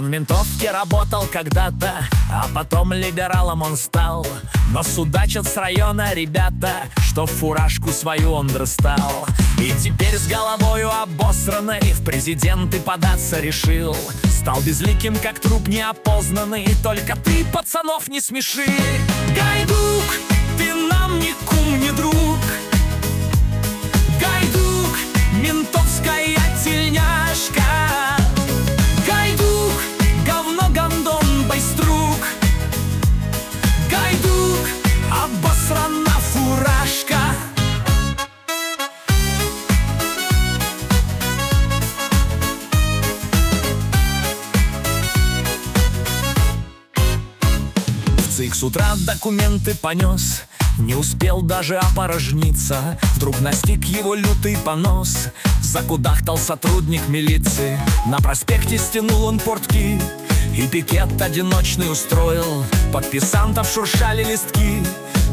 Он в ментовке работал когда-то, а потом либералом он стал. Но судачат с района ребята, что фуражку свою он дрыстал. И теперь с головою обосранной в президенты податься решил. Стал безликим, как труп неопознанный, только ты, пацанов, не смеши. Гайдук, ЦИК с утра документы понес Не успел даже опорожниться. Вдруг настиг его лютый понос. Закудахтал сотрудник милиции. На проспекте стянул он портки. И пикет одиночный устроил. Подписантов шуршали листки.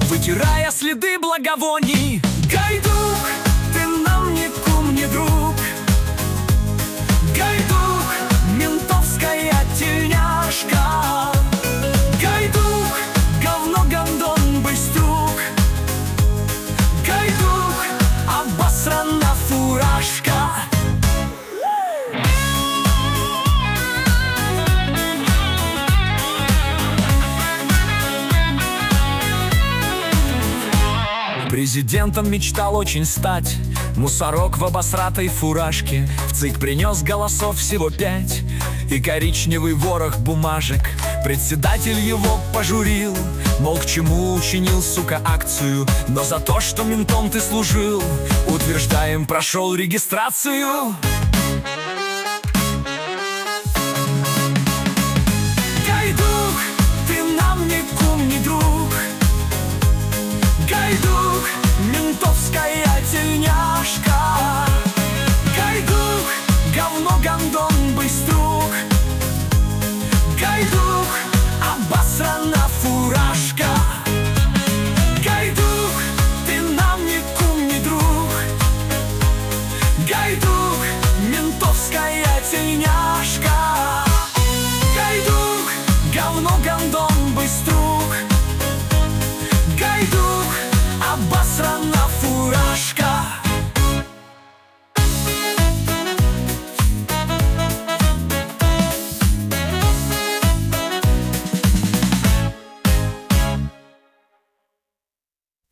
Вытирая следы благовоний. Гайдук, Президентом мечтал очень стать Мусорок в обосратой фуражке. В ЦИК принес голосов всего пять И коричневый ворох бумажек Председатель его пожурил. Мол, к чему учинил, сука, акцию Но за то, что ментом ты служил Утверждаем, прошел регистрацию